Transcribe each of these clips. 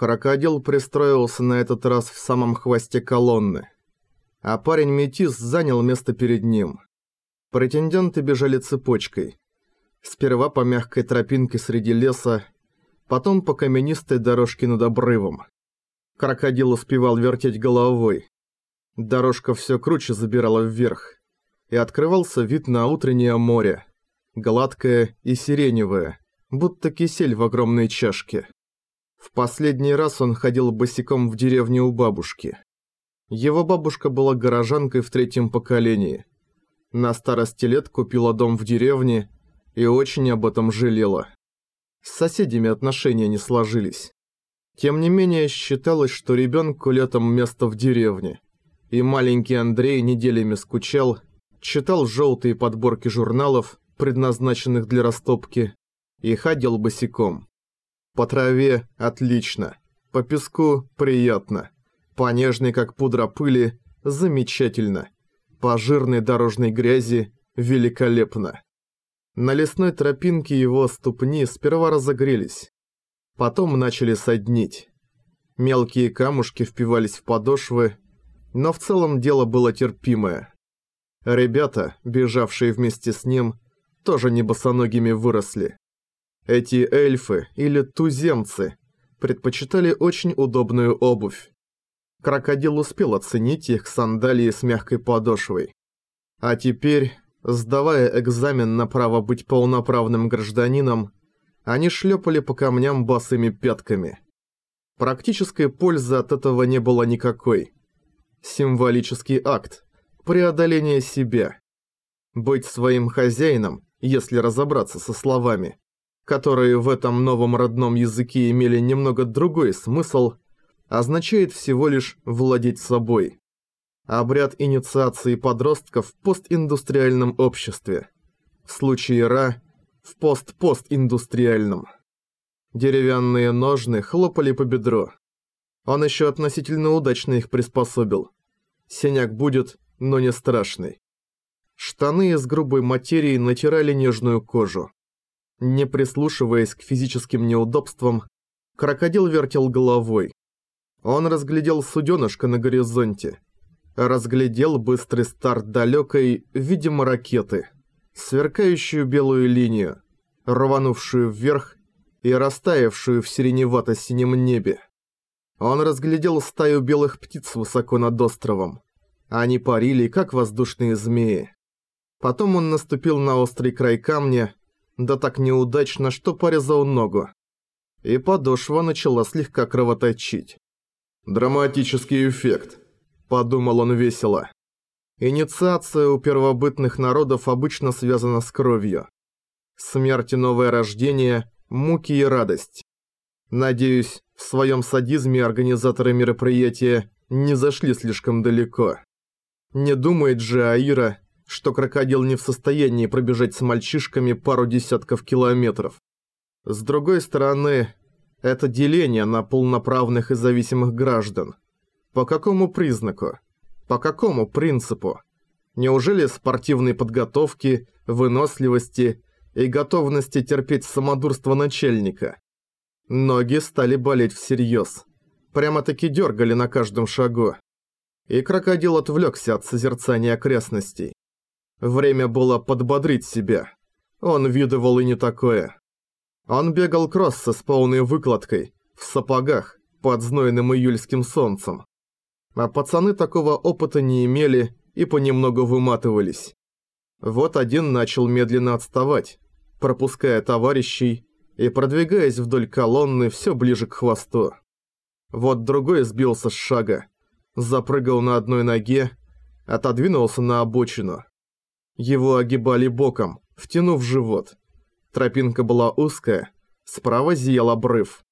Крокодил пристроился на этот раз в самом хвосте колонны. А парень-метис занял место перед ним. Претенденты бежали цепочкой. Сперва по мягкой тропинке среди леса, потом по каменистой дорожке над обрывом. Крокодил успевал вертеть головой. Дорожка все круче забирала вверх, и открывался вид на утреннее море, гладкое и сиреневое, будто кисель в огромной чашке. В последний раз он ходил босиком в деревню у бабушки. Его бабушка была горожанкой в третьем поколении. На старости лет купила дом в деревне и очень об этом жалела. С соседями отношения не сложились. Тем не менее, считалось, что ребенку летом место в деревне. И маленький Андрей неделями скучал, читал желтые подборки журналов, предназначенных для растопки, и ходил босиком. По траве – отлично. По песку – приятно. По нежной, как пудра пыли – замечательно. По жирной дорожной грязи – великолепно. На лесной тропинке его ступни сперва разогрелись. Потом начали соднить. Мелкие камушки впивались в подошвы, но в целом дело было терпимое. Ребята, бежавшие вместе с ним, тоже не босоногими выросли. Эти эльфы или туземцы предпочитали очень удобную обувь. Крокодил успел оценить их сандалии с мягкой подошвой. А теперь, сдавая экзамен на право быть полноправным гражданином, они шлепали по камням босыми пятками. Практической пользы от этого не было никакой. Символический акт. Преодоление себя. Быть своим хозяином, если разобраться со словами которые в этом новом родном языке имели немного другой смысл, означает всего лишь «владеть собой». Обряд инициации подростков в постиндустриальном обществе. В случае Ра – в пост-постиндустриальном. Деревянные ножны хлопали по бедру. Он еще относительно удачно их приспособил. Синяк будет, но не страшный. Штаны из грубой материи натирали нежную кожу. Не прислушиваясь к физическим неудобствам, крокодил вертел головой. Он разглядел суденышко на горизонте. Разглядел быстрый старт далекой, видимо, ракеты. Сверкающую белую линию, рванувшую вверх и растаявшую в сиреневато-синем небе. Он разглядел стаю белых птиц высоко над островом. Они парили, как воздушные змеи. Потом он наступил на острый край камня да так неудачно, что порезал ногу. И подошва начала слегка кровоточить. «Драматический эффект», – подумал он весело. Инициация у первобытных народов обычно связана с кровью. Смерть и новое рождение, муки и радость. Надеюсь, в своем садизме организаторы мероприятия не зашли слишком далеко. Не думает же Аира, что крокодил не в состоянии пробежать с мальчишками пару десятков километров. С другой стороны, это деление на полноправных и зависимых граждан. По какому признаку? По какому принципу? Неужели спортивной подготовки, выносливости и готовности терпеть самодурство начальника? Ноги стали болеть всерьез. Прямо-таки дергали на каждом шагу. И крокодил отвлекся от созерцания окрестностей. Время было подбодрить себя. Он видывал и не такое. Он бегал кросса с полной выкладкой, в сапогах, под знойным июльским солнцем. А пацаны такого опыта не имели и понемногу выматывались. Вот один начал медленно отставать, пропуская товарищей и продвигаясь вдоль колонны все ближе к хвосту. Вот другой сбился с шага, запрыгал на одной ноге, отодвинулся на обочину – его огибали боком, втянув живот. Тропинка была узкая, справа зиял обрыв.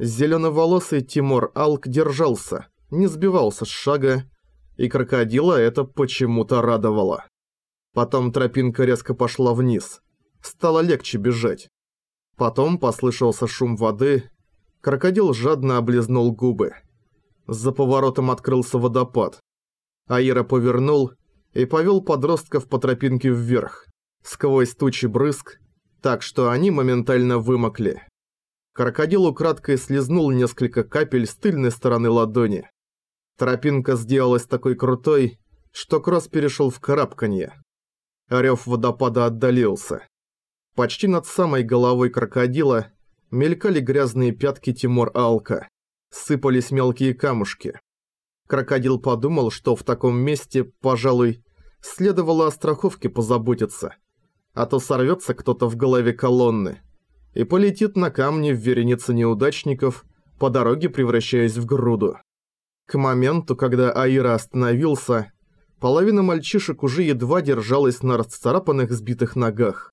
Зеленоволосый Тимур Алк держался, не сбивался с шага, и крокодила это почему-то радовало. Потом тропинка резко пошла вниз. Стало легче бежать. Потом послышался шум воды. Крокодил жадно облизнул губы. За поворотом открылся водопад. Аира повернул и повел подростков по тропинке вверх, сквозь тучи брызг, так что они моментально вымокли. Крокодил украдкой слезнул несколько капель с тыльной стороны ладони. Тропинка сделалась такой крутой, что Кросс перешел в карабканье. Рёв водопада отдалился. Почти над самой головой крокодила мелькали грязные пятки Тимур Алка. Сыпались мелкие камушки. Крокодил подумал, что в таком месте, пожалуй, следовало о страховке позаботиться. А то сорвется кто-то в голове колонны и полетит на камни в веренице неудачников, по дороге превращаясь в груду. К моменту, когда Аира остановился, половина мальчишек уже едва держалась на расцарапанных сбитых ногах.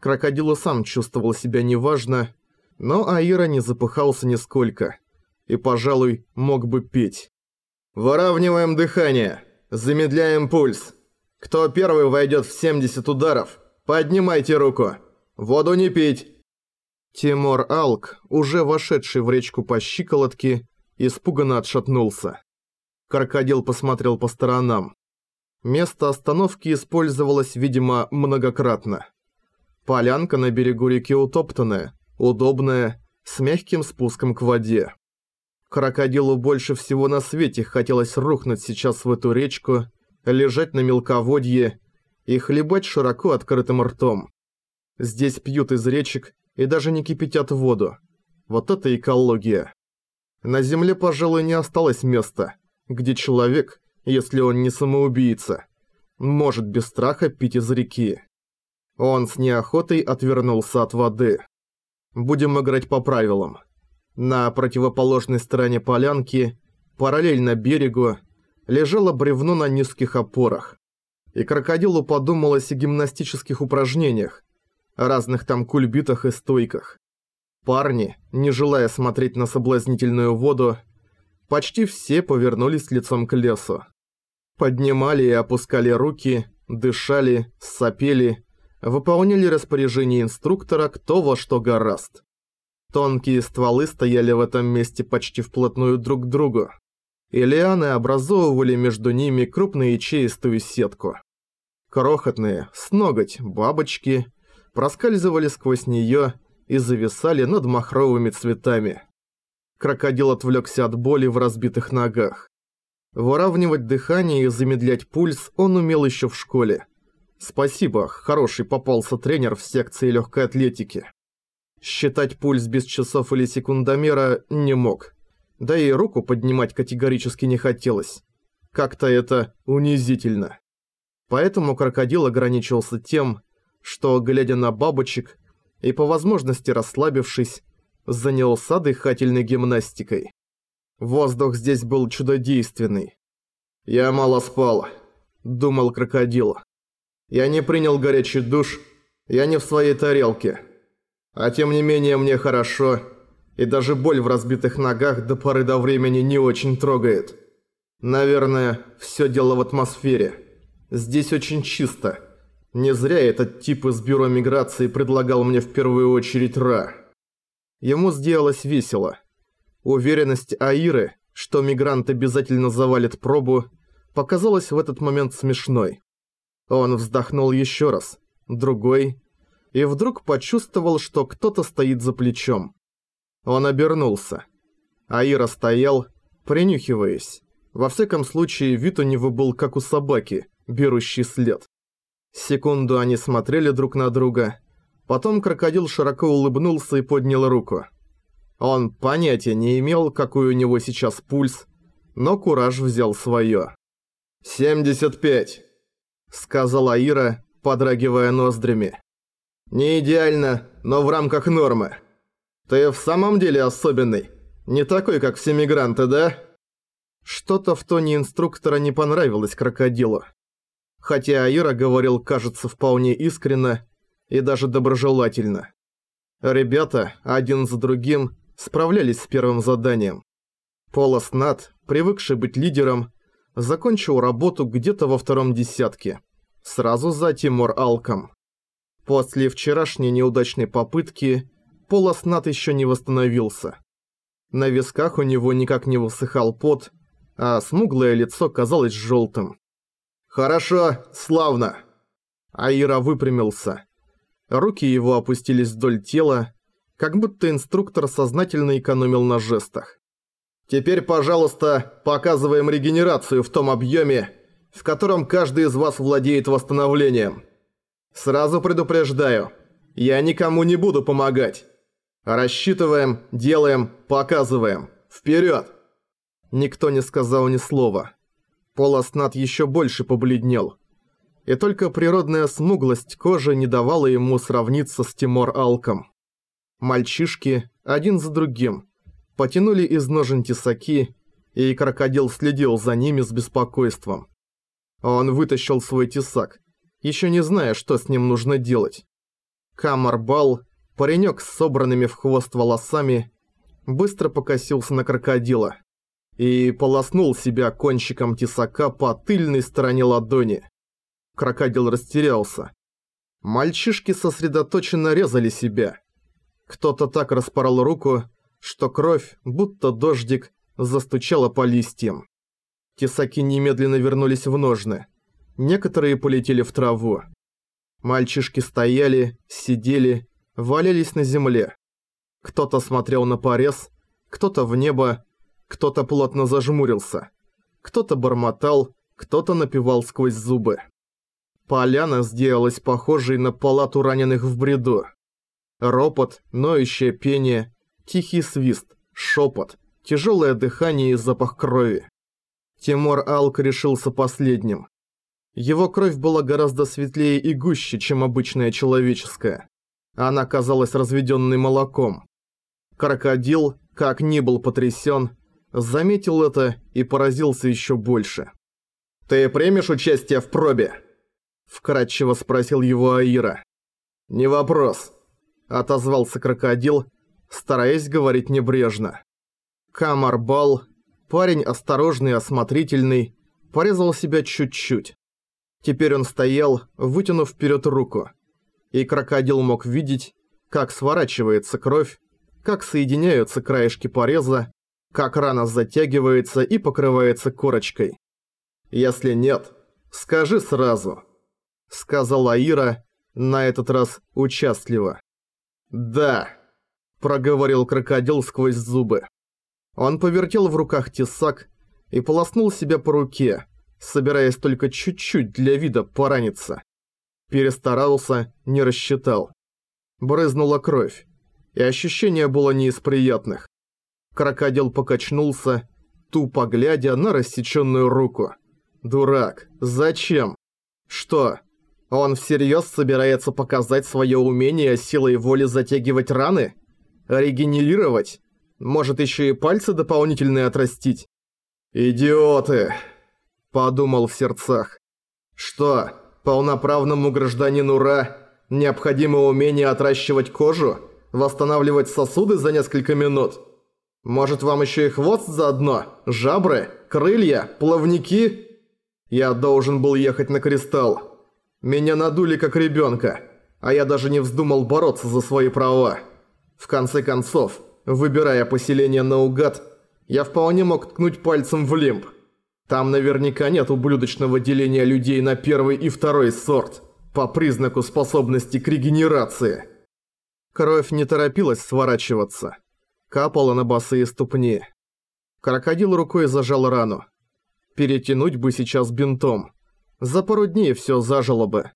Крокодилу сам чувствовал себя неважно, но Аира не запыхался нисколько и, пожалуй, мог бы петь. «Выравниваем дыхание, замедляем пульс. Кто первый войдет в 70 ударов, поднимайте руку. Воду не пить, Тимур Алк, уже вошедший в речку по щиколотке, испуганно отшатнулся. Крокодил посмотрел по сторонам. Место остановки использовалось, видимо, многократно. Полянка на берегу реки утоптанная, удобная, с мягким спуском к воде. Крокодилу больше всего на свете хотелось рухнуть сейчас в эту речку, лежать на мелководье и хлебать широко открытым ртом. Здесь пьют из речек и даже не кипятят воду. Вот это экология. На Земле, пожалуй, не осталось места, где человек, если он не самоубийца, может без страха пить из реки. Он с неохотой отвернулся от воды. Будем играть по правилам. На противоположной стороне полянки, параллельно берегу, лежало бревно на низких опорах. И крокодилу подумалось о гимнастических упражнениях, разных там кульбитах и стойках. Парни, не желая смотреть на соблазнительную воду, почти все повернулись лицом к лесу. Поднимали и опускали руки, дышали, сопели, выполняли распоряжение инструктора кто во что гораст. Тонкие стволы стояли в этом месте почти вплотную друг к другу, и лианы образовывали между ними крупноячеистую сетку. Крохотные, с ноготь, бабочки – проскальзывали сквозь неё и зависали над махровыми цветами. Крокодил отвлёкся от боли в разбитых ногах. Выравнивать дыхание и замедлять пульс он умел ещё в школе. Спасибо, хороший попался тренер в секции лёгкой атлетики. Считать пульс без часов или секундомера не мог. Да и руку поднимать категорически не хотелось. Как-то это унизительно. Поэтому крокодил ограничился тем, что, глядя на бабочек и по возможности расслабившись, занялся дыхательной гимнастикой. Воздух здесь был чудодейственный. «Я мало спал», — думал крокодил. «Я не принял горячий душ, я не в своей тарелке. А тем не менее мне хорошо, и даже боль в разбитых ногах до поры до времени не очень трогает. Наверное, все дело в атмосфере. Здесь очень чисто». Не зря этот тип из бюро миграции предлагал мне в первую очередь Ра. Ему сделалось весело. Уверенность Аиры, что мигрант обязательно завалит пробу, показалась в этот момент смешной. Он вздохнул еще раз, другой, и вдруг почувствовал, что кто-то стоит за плечом. Он обернулся. Аира стоял, принюхиваясь. Во всяком случае, вид у него был как у собаки, берущий след. Секунду они смотрели друг на друга. Потом крокодил широко улыбнулся и поднял руку. Он понятия не имел, какой у него сейчас пульс, но кураж взял свое. «Семьдесят пять», — сказала Ира, подрагивая ноздрями. «Не идеально, но в рамках нормы. Ты в самом деле особенный, не такой, как все мигранты, да?» Что-то в тоне инструктора не понравилось крокодилу хотя Аира говорил, кажется, вполне искренно и даже доброжелательно. Ребята, один за другим, справлялись с первым заданием. Полос Нат, привыкший быть лидером, закончил работу где-то во втором десятке, сразу за Тимур Алком. После вчерашней неудачной попытки Полос Нат еще не восстановился. На висках у него никак не высыхал пот, а смуглое лицо казалось желтым. «Хорошо, славно!» Аира выпрямился. Руки его опустились вдоль тела, как будто инструктор сознательно экономил на жестах. «Теперь, пожалуйста, показываем регенерацию в том объеме, в котором каждый из вас владеет восстановлением. Сразу предупреждаю, я никому не буду помогать. Рассчитываем, делаем, показываем. Вперед! Никто не сказал ни слова. Полоснат еще больше побледнел. И только природная смуглость кожи не давала ему сравниться с Тимор Алком. Мальчишки, один за другим, потянули из ножен тесаки, и крокодил следил за ними с беспокойством. Он вытащил свой тесак, еще не зная, что с ним нужно делать. Камарбал, паренек с собранными в хвост волосами, быстро покосился на крокодила и полоснул себя кончиком тесака по тыльной стороне ладони. Крокодил растерялся. Мальчишки сосредоточенно резали себя. Кто-то так распорол руку, что кровь, будто дождик, застучала по листьям. Тесаки немедленно вернулись в ножны. Некоторые полетели в траву. Мальчишки стояли, сидели, валялись на земле. Кто-то смотрел на порез, кто-то в небо, кто-то плотно зажмурился. Кто-то бормотал, кто-то напевал сквозь зубы. Поляна сделалась похожей на палату раненых в бреду. Ропот, ноющее пение, тихий свист, шепот, тяжелое дыхание и запах крови. Тимур Алк решился последним. Его кровь была гораздо светлее и гуще, чем обычная человеческая. Она казалась разведенной молоком. Крокодил, как ни был потрясен, заметил это и поразился еще больше. «Ты примешь участие в пробе?» Вкратчиво спросил его Аира. «Не вопрос», — отозвался крокодил, стараясь говорить небрежно. Камарбал, парень осторожный и осмотрительный, порезал себя чуть-чуть. Теперь он стоял, вытянув вперед руку. И крокодил мог видеть, как сворачивается кровь, как соединяются краешки пореза, как рана затягивается и покрывается корочкой. «Если нет, скажи сразу», — сказала Ира, на этот раз участливо. «Да», — проговорил крокодил сквозь зубы. Он повертел в руках тесак и полоснул себя по руке, собираясь только чуть-чуть для вида пораниться. Перестарался, не рассчитал. Брызнула кровь, и ощущение было не из приятных. Крокодил покачнулся, тупо глядя на рассеченную руку. Дурак, зачем? Что? Он всерьез собирается показать свое умение силой воли затягивать раны? Регенерировать? Может еще и пальцы дополнительные отрастить? «Идиоты!» – подумал в сердцах. «Что, полноправному гражданину Ра необходимо умение отращивать кожу, восстанавливать сосуды за несколько минут?» Может, вам еще и хвост заодно? Жабры? Крылья? Плавники? Я должен был ехать на Кристалл. Меня надули как ребенка, а я даже не вздумал бороться за свои права. В конце концов, выбирая поселение наугад, я вполне мог ткнуть пальцем в лимб. Там наверняка нет ублюдочного деления людей на первый и второй сорт, по признаку способности к регенерации. Кровь не торопилась сворачиваться капала на босые ступни. Крокодил рукой зажал рану. Перетянуть бы сейчас бинтом. За пару дней все зажило бы.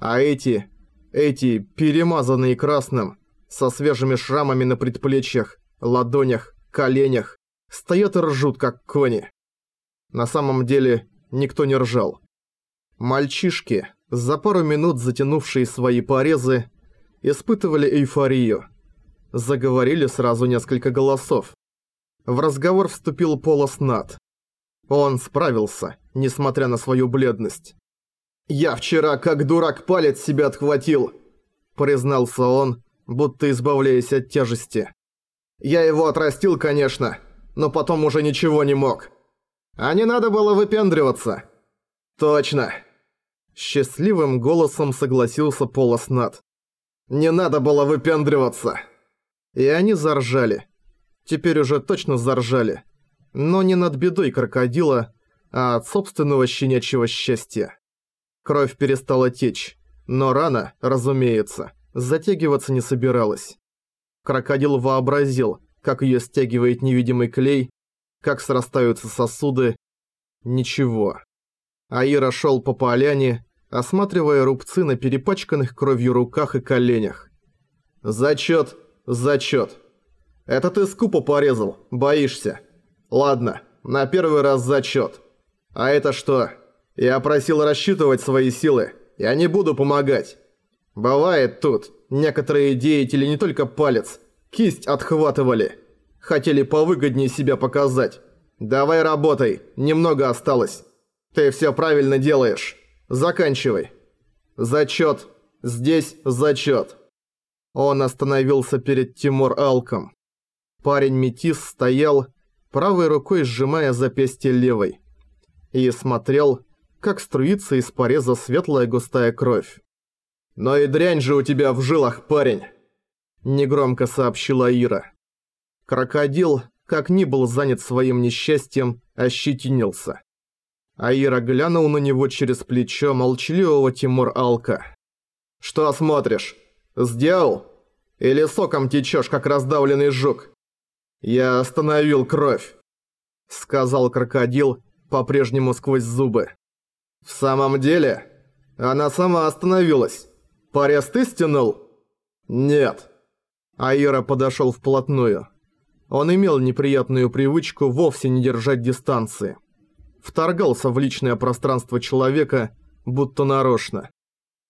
А эти, эти, перемазанные красным, со свежими шрамами на предплечьях, ладонях, коленях, стоят и ржут, как кони. На самом деле, никто не ржал. Мальчишки, за пару минут затянувшие свои порезы, испытывали эйфорию – Заговорили сразу несколько голосов. В разговор вступил Полос Нат. Он справился, несмотря на свою бледность. «Я вчера как дурак палец себя отхватил», – признался он, будто избавляясь от тяжести. «Я его отрастил, конечно, но потом уже ничего не мог. А не надо было выпендриваться». «Точно». Счастливым голосом согласился Полос Нат. «Не надо было выпендриваться». И они заржали. Теперь уже точно заржали. Но не над бедой крокодила, а от собственного щенячьего счастья. Кровь перестала течь, но рана, разумеется, затягиваться не собиралась. Крокодил вообразил, как ее стягивает невидимый клей, как срастаются сосуды. Ничего. Аира шел по поляне, осматривая рубцы на перепачканных кровью руках и коленях. «Зачет, зачет. Это ты скупо порезал, боишься. Ладно, на первый раз зачет. А это что? Я просил рассчитывать свои силы. Я не буду помогать. Бывает тут, некоторые деятели не только палец, кисть отхватывали. Хотели повыгоднее себя показать. Давай работай, немного осталось. Ты все правильно делаешь. Заканчивай. Зачет. Здесь зачет. Он остановился перед Тимур Алком. Парень-метис стоял, правой рукой сжимая запястье левой. И смотрел, как струится из пореза светлая густая кровь. «Но и дрянь же у тебя в жилах, парень!» Негромко сообщила Ира. Крокодил, как ни был занят своим несчастьем, ощетинился. Аира глянул на него через плечо молчаливого Тимур Алка. «Что смотришь? Сделал? Или соком течешь, как раздавленный жук?» «Я остановил кровь», — сказал крокодил, по-прежнему сквозь зубы. «В самом деле? Она сама остановилась. Порез ты стянул?» «Нет». Аира подошел вплотную. Он имел неприятную привычку вовсе не держать дистанции вторгался в личное пространство человека, будто нарочно.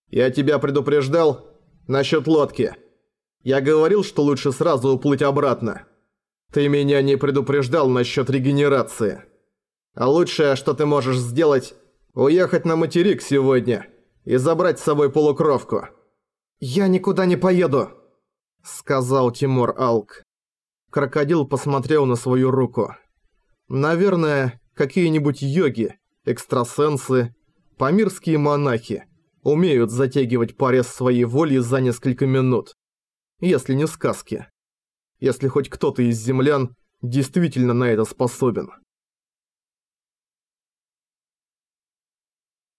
«Я тебя предупреждал насчет лодки. Я говорил, что лучше сразу уплыть обратно. Ты меня не предупреждал насчет регенерации. А лучшее, что ты можешь сделать, уехать на материк сегодня и забрать с собой полукровку». «Я никуда не поеду», — сказал Тимур Алк. Крокодил посмотрел на свою руку. Наверное, какие-нибудь йоги, экстрасенсы, памирские монахи умеют затягивать порез своей воли за несколько минут. Если не сказки. Если хоть кто-то из землян действительно на это способен.